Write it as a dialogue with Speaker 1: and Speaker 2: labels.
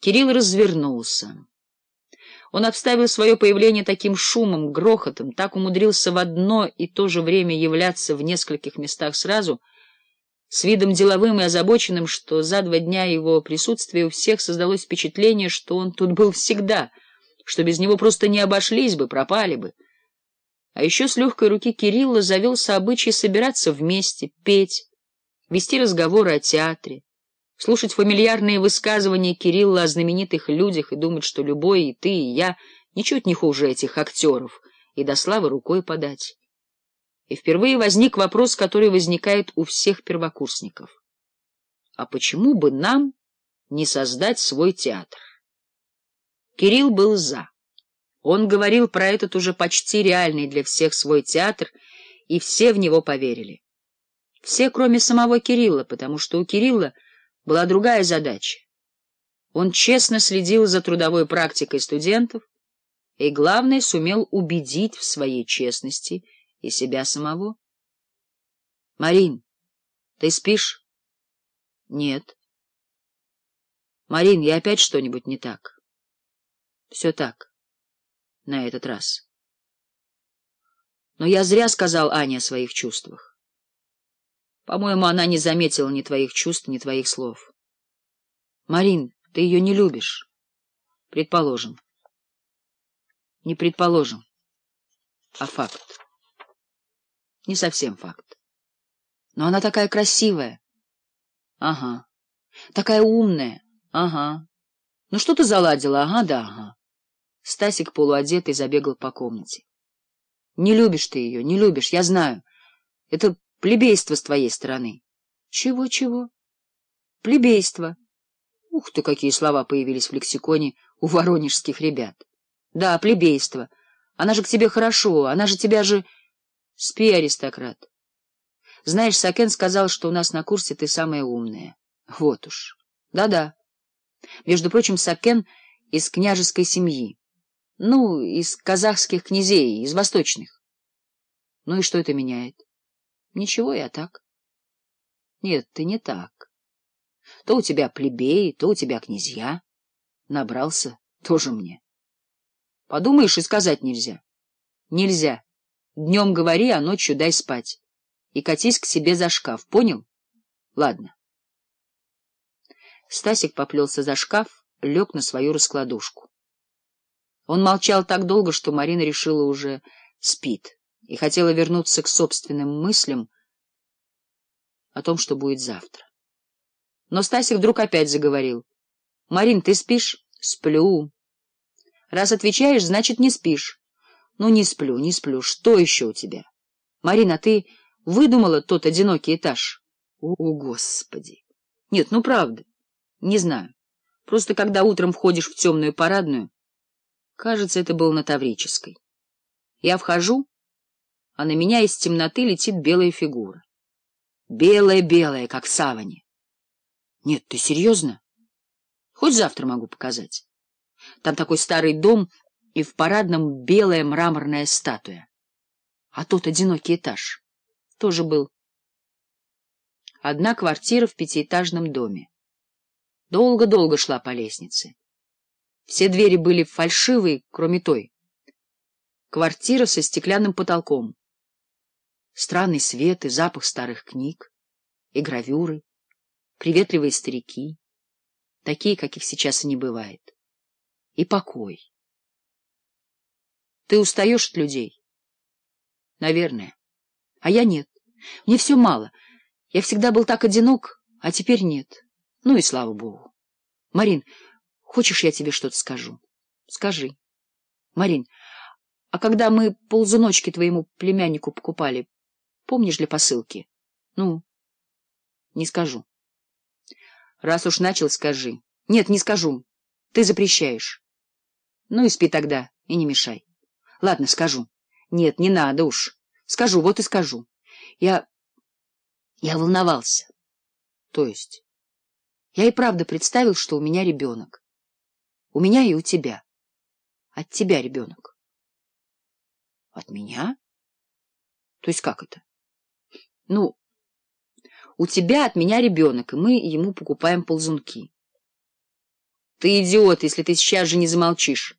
Speaker 1: Кирилл развернулся. Он обставил свое появление таким шумом, грохотом, так умудрился в одно и то же время являться в нескольких местах сразу, с видом деловым и озабоченным, что за два дня его присутствия у всех создалось впечатление, что он тут был всегда, что без него просто не обошлись бы, пропали бы. А еще с легкой руки Кирилла завелся обычай собираться вместе, петь, вести разговоры о театре слушать фамильярные высказывания Кирилла о знаменитых людях и думать, что любой, и ты, и я, ничуть не хуже этих актеров, и до славы рукой подать. И впервые возник вопрос, который возникает у всех первокурсников. А почему бы нам не создать свой театр? Кирилл был «за». Он говорил про этот уже почти реальный для всех свой театр, и все в него поверили. Все, кроме самого Кирилла, потому что у Кирилла была другая задача. Он честно следил за трудовой практикой студентов и, главное, сумел убедить в своей честности и себя самого. — Марин, ты спишь? — Нет. — Марин, я опять что-нибудь не так? — Все так. На этот раз. Но я зря сказал Ане о своих чувствах. По-моему, она не заметила ни твоих чувств, ни твоих слов. Марин, ты ее не любишь. Предположим. Не предположим, а факт. Не совсем факт. Но она такая красивая. Ага. Такая умная. Ага. Ну что ты заладила? Ага, да, ага. Стасик полуодетый забегал по комнате. Не любишь ты ее, не любишь, я знаю. Это Плебейство с твоей стороны. Чего-чего? Плебейство. Ух ты, какие слова появились в лексиконе у воронежских ребят. Да, плебейство. Она же к тебе хорошо, она же тебя же... Спи, аристократ. Знаешь, Сакен сказал, что у нас на курсе ты самая умная. Вот уж. Да-да. Между прочим, Сакен из княжеской семьи. Ну, из казахских князей, из восточных. Ну и что это меняет? Ничего, я так. Нет, ты не так. То у тебя плебеи, то у тебя князья. Набрался тоже мне. Подумаешь, и сказать нельзя. Нельзя. Днем говори, а ночью дай спать. И катись к себе за шкаф, понял? Ладно. Стасик поплелся за шкаф, лег на свою раскладушку. Он молчал так долго, что Марина решила уже спит и хотела вернуться к собственным мыслям о том, что будет завтра. Но Стасик вдруг опять заговорил. — Марин, ты спишь? — Сплю. — Раз отвечаешь, значит, не спишь. — Ну, не сплю, не сплю. Что еще у тебя? — Марина, ты выдумала тот одинокий этаж? — О, Господи! — Нет, ну, правда. — Не знаю. Просто когда утром входишь в темную парадную... Кажется, это было на Таврической. Я вхожу а на меня из темноты летит белая фигура. Белая-белая, как саване. Нет, ты серьезно? Хоть завтра могу показать. Там такой старый дом, и в парадном белая мраморная статуя. А тот одинокий этаж тоже был. Одна квартира в пятиэтажном доме. Долго-долго шла по лестнице. Все двери были фальшивые, кроме той. Квартира со стеклянным потолком странный свет и запах старых книг, и гравюры, приветливые старики, такие, каких сейчас и не бывает, и покой. Ты устаешь от людей? Наверное. А я нет. Мне все мало. Я всегда был так одинок, а теперь нет. Ну и слава богу. Марин, хочешь, я тебе что-то скажу? Скажи. Марин, а когда мы ползуночки твоему племяннику покупали, Помнишь ли посылки? Ну, не скажу. Раз уж начал, скажи. Нет, не скажу. Ты запрещаешь. Ну и спи тогда, и не мешай. Ладно, скажу. Нет, не надо уж. Скажу, вот и скажу. Я... я волновался. То есть? Я и правда представил, что у меня ребенок. У меня и у тебя. От тебя ребенок. От меня? То есть как это? Ну, у тебя от меня ребенок, и мы ему покупаем ползунки. Ты идиот, если ты сейчас же не замолчишь.